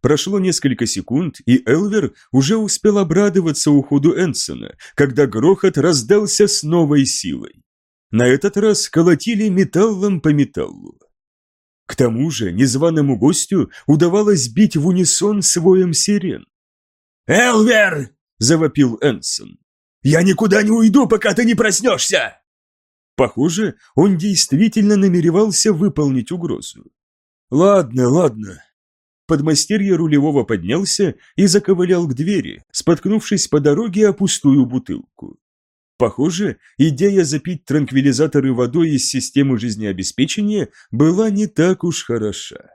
Прошло несколько секунд, и Элвер уже успел обрадоваться уходу Энсона, когда грохот раздался с новой силой. На этот раз колотили металлом по металлу. К тому же незваному гостю удавалось бить в унисон своем сирен. «Элвер!» – завопил Энсон. «Я никуда не уйду, пока ты не проснешься!» Похоже, он действительно намеревался выполнить угрозу. «Ладно, ладно». Подмастерье рулевого поднялся и заковылял к двери, споткнувшись по дороге о пустую бутылку. Похоже, идея запить транквилизаторы водой из системы жизнеобеспечения была не так уж хороша.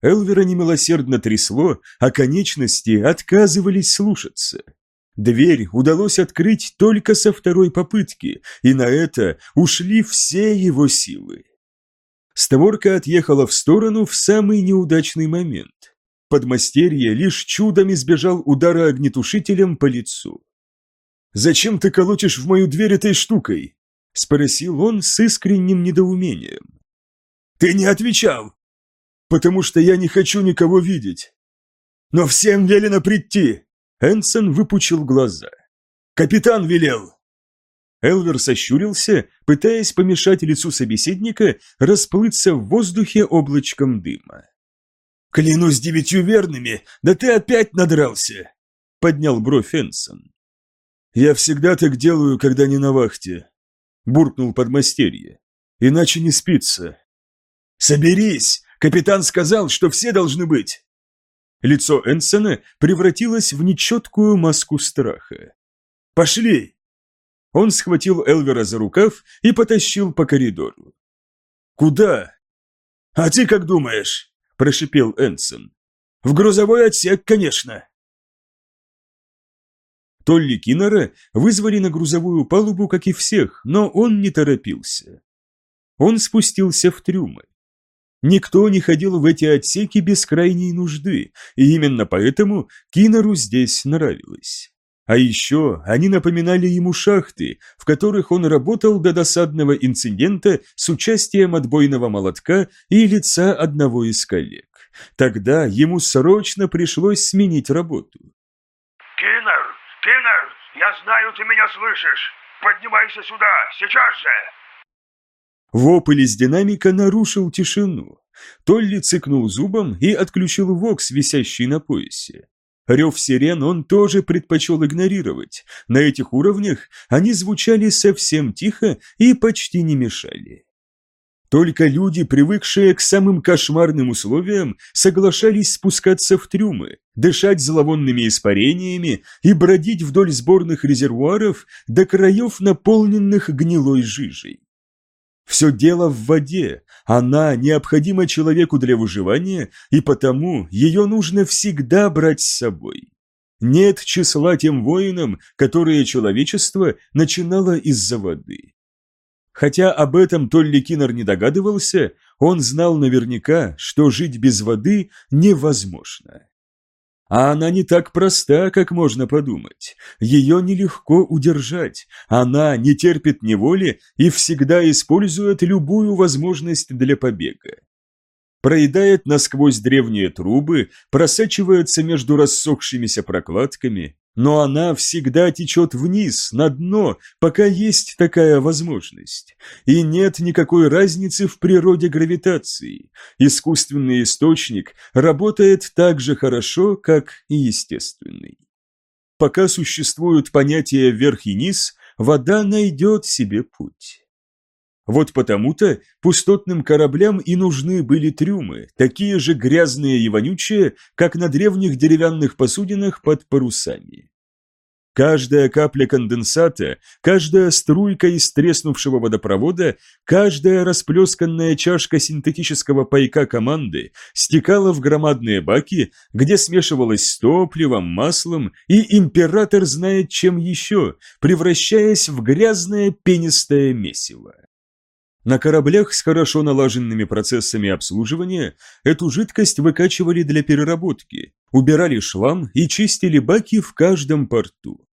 Элвера немилосердно трясло, а конечности отказывались слушаться. Дверь удалось открыть только со второй попытки, и на это ушли все его силы. Створка отъехала в сторону в самый неудачный момент. Подмастерье лишь чудом избежал удара огнетушителем по лицу. «Зачем ты колотишь в мою дверь этой штукой?» – спросил он с искренним недоумением. «Ты не отвечал!» «Потому что я не хочу никого видеть». «Но всем велено прийти!» Энсон выпучил глаза. «Капитан велел!» Элвер сощурился, пытаясь помешать лицу собеседника расплыться в воздухе облачком дыма. «Клянусь девятью верными, да ты опять надрался!» — поднял бровь Энсон. «Я всегда так делаю, когда не на вахте», — буркнул подмастерье. «Иначе не спится». «Соберись! Капитан сказал, что все должны быть!» Лицо Энсона превратилось в нечеткую маску страха. «Пошли!» Он схватил Элвера за рукав и потащил по коридору. «Куда?» «А ты как думаешь?» – прошипел Энсон. «В грузовой отсек, конечно!» Толли Киннера вызвали на грузовую палубу, как и всех, но он не торопился. Он спустился в трюмы. Никто не ходил в эти отсеки без крайней нужды, и именно поэтому Кинеру здесь нравилось. А еще они напоминали ему шахты, в которых он работал до досадного инцидента с участием отбойного молотка и лица одного из коллег. Тогда ему срочно пришлось сменить работу. «Киннер! Киннер! Я знаю, ты меня слышишь! Поднимайся сюда! Сейчас же!» Вопль из динамика нарушил тишину. Толли цыкнул зубом и отключил вокс, висящий на поясе. Рев сирен он тоже предпочел игнорировать. На этих уровнях они звучали совсем тихо и почти не мешали. Только люди, привыкшие к самым кошмарным условиям, соглашались спускаться в трюмы, дышать зловонными испарениями и бродить вдоль сборных резервуаров до краев, наполненных гнилой жижей. Все дело в воде, она необходима человеку для выживания, и потому ее нужно всегда брать с собой. Нет числа тем воинам, которые человечество начинало из-за воды. Хотя об этом Толли Киннер не догадывался, он знал наверняка, что жить без воды невозможно. А она не так проста, как можно подумать. Ее нелегко удержать. Она не терпит неволи и всегда использует любую возможность для побега. Проедает насквозь древние трубы, просачивается между рассохшимися прокладками, но она всегда течет вниз, на дно, пока есть такая возможность. И нет никакой разницы в природе гравитации. Искусственный источник работает так же хорошо, как и естественный. Пока существуют понятия вверх и низ, вода найдет себе путь. Вот потому-то пустотным кораблям и нужны были трюмы, такие же грязные и вонючие, как на древних деревянных посудинах под парусами. Каждая капля конденсата, каждая струйка из треснувшего водопровода, каждая расплесканная чашка синтетического пайка команды стекала в громадные баки, где смешивалась с топливом, маслом и император знает чем еще, превращаясь в грязное пенистое месиво. На кораблях с хорошо налаженными процессами обслуживания эту жидкость выкачивали для переработки, убирали шлам и чистили баки в каждом порту.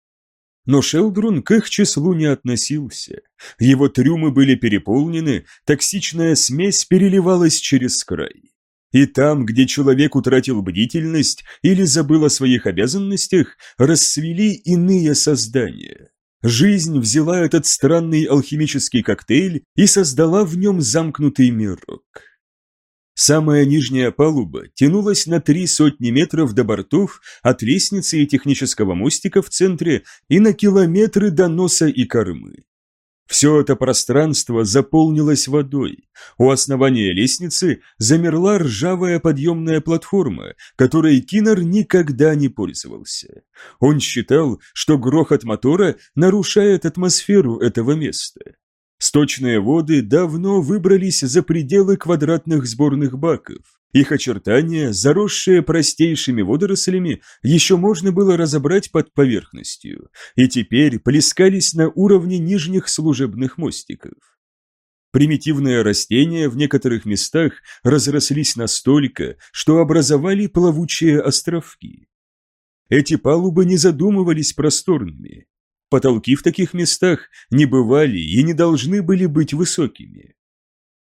Но Шелдрун к их числу не относился. Его трюмы были переполнены, токсичная смесь переливалась через край. И там, где человек утратил бдительность или забыл о своих обязанностях, расцвели иные создания. Жизнь взяла этот странный алхимический коктейль и создала в нем замкнутый мирок. Самая нижняя палуба тянулась на три сотни метров до бортов от лестницы и технического мостика в центре и на километры до носа и кормы. Все это пространство заполнилось водой. У основания лестницы замерла ржавая подъемная платформа, которой Кинер никогда не пользовался. Он считал, что грохот мотора нарушает атмосферу этого места. Сточные воды давно выбрались за пределы квадратных сборных баков. Их очертания, заросшие простейшими водорослями, еще можно было разобрать под поверхностью, и теперь плескались на уровне нижних служебных мостиков. Примитивные растения в некоторых местах разрослись настолько, что образовали плавучие островки. Эти палубы не задумывались просторными. Потолки в таких местах не бывали и не должны были быть высокими.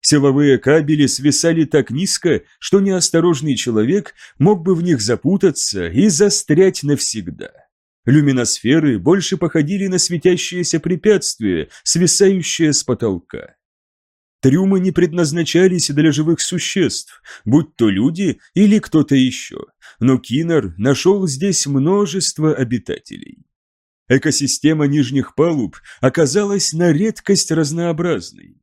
Силовые кабели свисали так низко, что неосторожный человек мог бы в них запутаться и застрять навсегда. Люминосферы больше походили на светящиеся препятствия, свисающие с потолка. Трюмы не предназначались для живых существ, будь то люди или кто-то еще, но Кинер нашел здесь множество обитателей. Экосистема нижних палуб оказалась на редкость разнообразной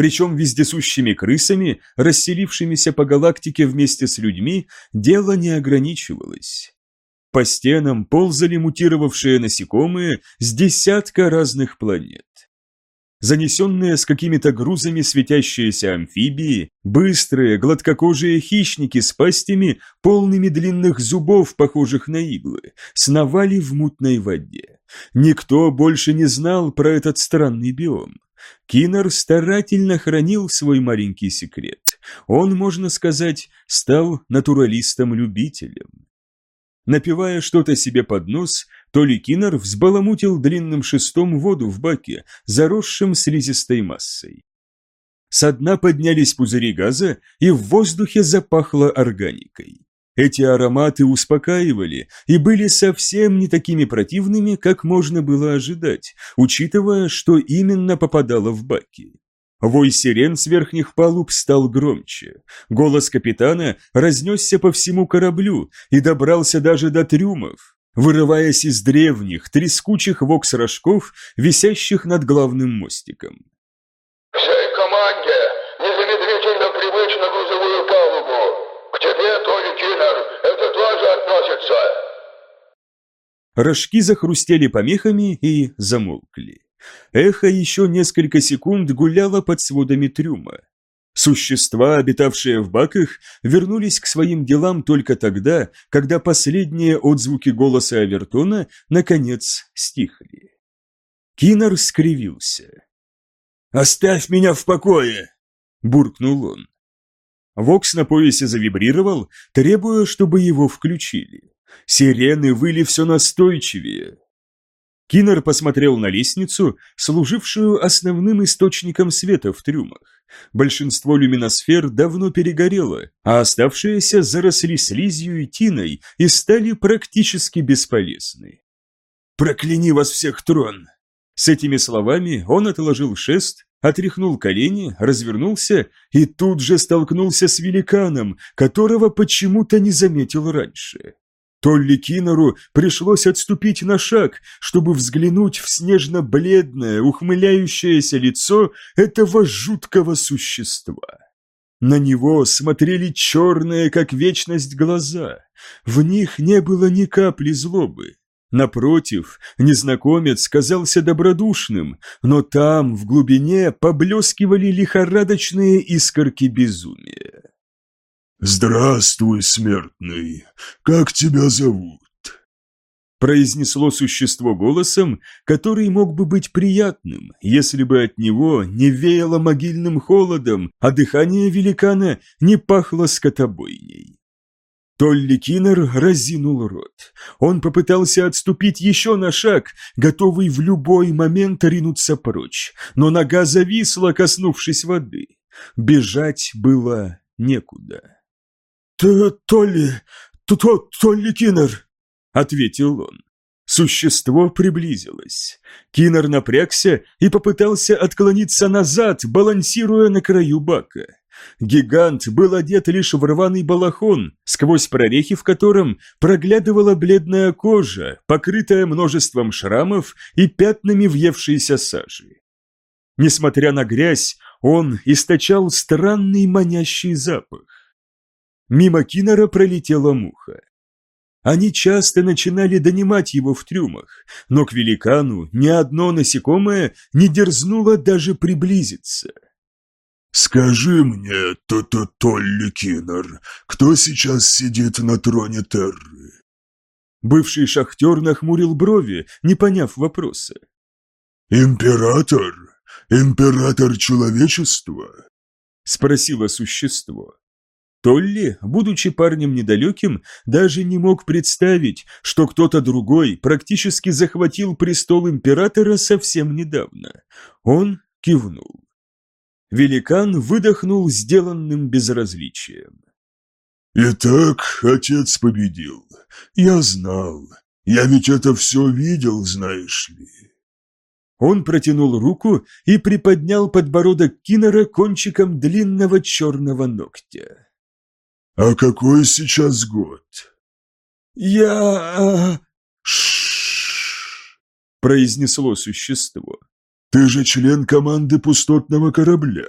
причем вездесущими крысами, расселившимися по галактике вместе с людьми, дело не ограничивалось. По стенам ползали мутировавшие насекомые с десятка разных планет. Занесенные с какими-то грузами светящиеся амфибии, быстрые, гладкокожие хищники с пастями, полными длинных зубов, похожих на иглы, сновали в мутной воде. Никто больше не знал про этот странный биом. Кинер старательно хранил свой маленький секрет. Он, можно сказать, стал натуралистом-любителем. Напивая что-то себе под нос, Толи Кинер взбаламутил длинным шестом воду в баке, заросшим слизистой массой. Со дна поднялись пузыри газа, и в воздухе запахло органикой. Эти ароматы успокаивали и были совсем не такими противными, как можно было ожидать, учитывая, что именно попадало в баки. Вой сирен с верхних палуб стал громче. Голос капитана разнесся по всему кораблю и добрался даже до трюмов, вырываясь из древних, трескучих вокс-рожков, висящих над главным мостиком. «Всей команде незамедлительно прибыть на грузовую палубу! К тебе, Тони Киннер, это тоже относится!» Рожки захрустели помехами и замолкли. Эхо еще несколько секунд гуляло под сводами трюма. Существа, обитавшие в баках, вернулись к своим делам только тогда, когда последние отзвуки голоса Авертона наконец стихли. Киннер скривился. «Оставь меня в покое!» – буркнул он. Вокс на поясе завибрировал, требуя, чтобы его включили. Сирены выли все настойчивее. Киннер посмотрел на лестницу, служившую основным источником света в трюмах. Большинство люминосфер давно перегорело, а оставшиеся заросли слизью и тиной и стали практически бесполезны. «Прокляни вас всех, трон!» С этими словами он отложил шест отряхнул колени, развернулся и тут же столкнулся с великаном, которого почему-то не заметил раньше. Толли Кинору пришлось отступить на шаг, чтобы взглянуть в снежно-бледное, ухмыляющееся лицо этого жуткого существа. На него смотрели черные, как вечность, глаза. В них не было ни капли злобы, Напротив, незнакомец казался добродушным, но там, в глубине, поблескивали лихорадочные искорки безумия. «Здравствуй, смертный! Как тебя зовут?» произнесло существо голосом, который мог бы быть приятным, если бы от него не веяло могильным холодом, а дыхание великана не пахло скотобойней. Толли Киннер разинул рот. Он попытался отступить еще на шаг, готовый в любой момент ринуться прочь, но нога зависла, коснувшись воды. Бежать было некуда. «Ты Толли, то, то, Толли Киннер!» — ответил он. Существо приблизилось. Киннер напрягся и попытался отклониться назад, балансируя на краю бака. Гигант был одет лишь в рваный балахон, сквозь прорехи в котором проглядывала бледная кожа, покрытая множеством шрамов и пятнами въевшейся сажи. Несмотря на грязь, он источал странный манящий запах. Мимо Киннера пролетела муха. Они часто начинали донимать его в трюмах, но к великану ни одно насекомое не дерзнуло даже приблизиться. «Скажи мне, то-то Толли Киннер, кто сейчас сидит на троне Терры?» Бывший шахтер нахмурил брови, не поняв вопроса. «Император? Император человечества?» — спросило существо. Толли, будучи парнем недалеким, даже не мог представить, что кто-то другой практически захватил престол императора совсем недавно. Он кивнул. Великан выдохнул сделанным безразличием. «Итак, отец победил. Я знал. Я ведь это все видел, знаешь ли». Он протянул руку и приподнял подбородок Киннера кончиком длинного черного ногтя. «А какой сейчас год?» «Я...» «Ш-ш-ш», произнесло существо. «Ты же член команды пустотного корабля».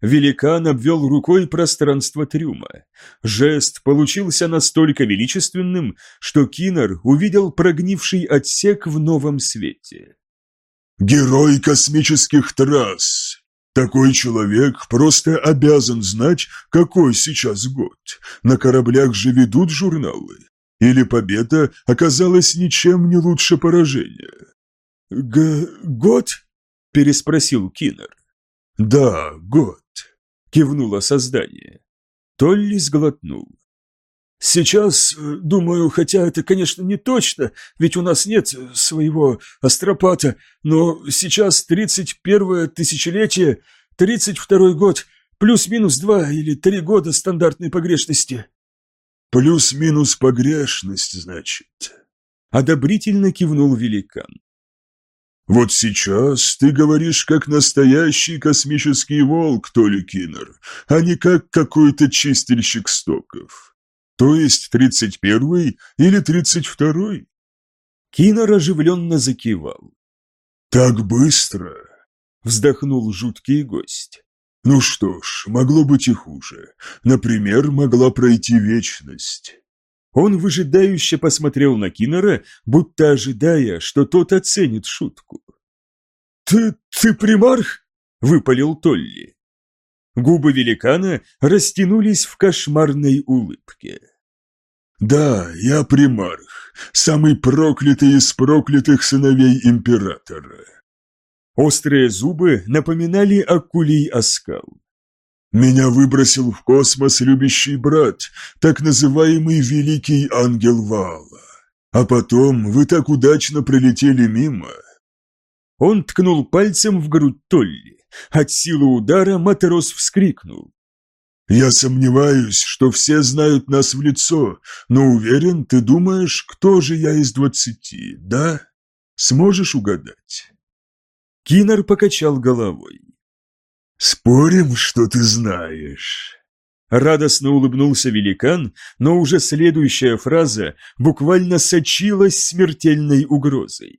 Великан обвел рукой пространство трюма. Жест получился настолько величественным, что Киннер увидел прогнивший отсек в новом свете. «Герой космических трасс!» Такой человек просто обязан знать, какой сейчас год. На кораблях же ведут журналы. Или победа оказалась ничем не лучше поражения. Г год? переспросил Киннер. Да, год, кивнуло создание. Толли сглотнул. Сейчас, э, думаю, хотя это, конечно, не точно, ведь у нас нет своего астропата, но сейчас 31-е тысячелетие, 32-й год, плюс-минус два или три года стандартной погрешности. Плюс-минус погрешность, значит. Одобрительно кивнул великан. Вот сейчас ты говоришь как настоящий космический волк, Толи Киннер, а не как какой-то чистильщик стоков. То есть тридцать первый или тридцать второй? Кинор оживленно закивал. «Так быстро!» — вздохнул жуткий гость. «Ну что ж, могло быть и хуже. Например, могла пройти вечность». Он выжидающе посмотрел на Кинора, будто ожидая, что тот оценит шутку. «Ты... ты примарх?» — выпалил Толли. Губы великана растянулись в кошмарной улыбке. Да, я примарх, самый проклятый из проклятых сыновей императора. Острые зубы напоминали акулий оскал. Меня выбросил в космос любящий брат, так называемый Великий Ангел Вала. А потом вы так удачно пролетели мимо. Он ткнул пальцем в грудь Толли. От силы удара матрос вскрикнул. Я сомневаюсь, что все знают нас в лицо, но уверен, ты думаешь, кто же я из двадцати, да? Сможешь угадать?» Кинер покачал головой. «Спорим, что ты знаешь?» Радостно улыбнулся великан, но уже следующая фраза буквально сочилась смертельной угрозой.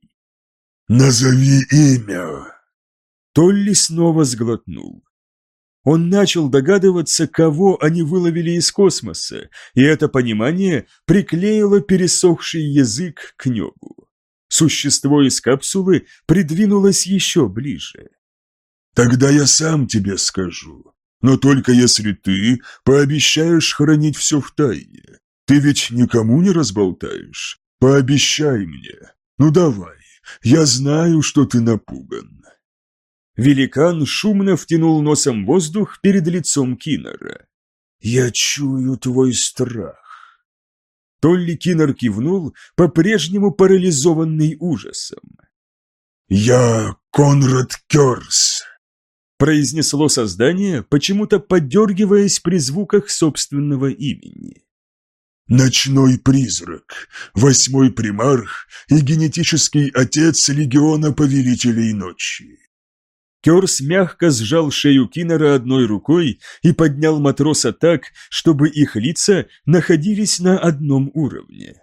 «Назови имя!» Толли снова сглотнул. Он начал догадываться, кого они выловили из космоса, и это понимание приклеило пересохший язык к небу. Существо из капсулы придвинулось еще ближе. «Тогда я сам тебе скажу, но только если ты пообещаешь хранить все в тайне. Ты ведь никому не разболтаешь? Пообещай мне. Ну давай, я знаю, что ты напуган». Великан шумно втянул носом воздух перед лицом Киннера. «Я чую твой страх». Толли Киннер кивнул, по-прежнему парализованный ужасом. «Я Конрад Керс», — произнесло создание, почему-то поддергиваясь при звуках собственного имени. Ночной призрак, восьмой примарх и генетический отец легиона повелителей ночи. Керс мягко сжал шею Киннера одной рукой и поднял матроса так, чтобы их лица находились на одном уровне.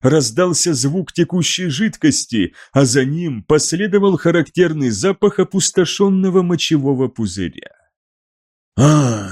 Раздался звук текущей жидкости, а за ним последовал характерный запах опустошенного мочевого пузыря. «А,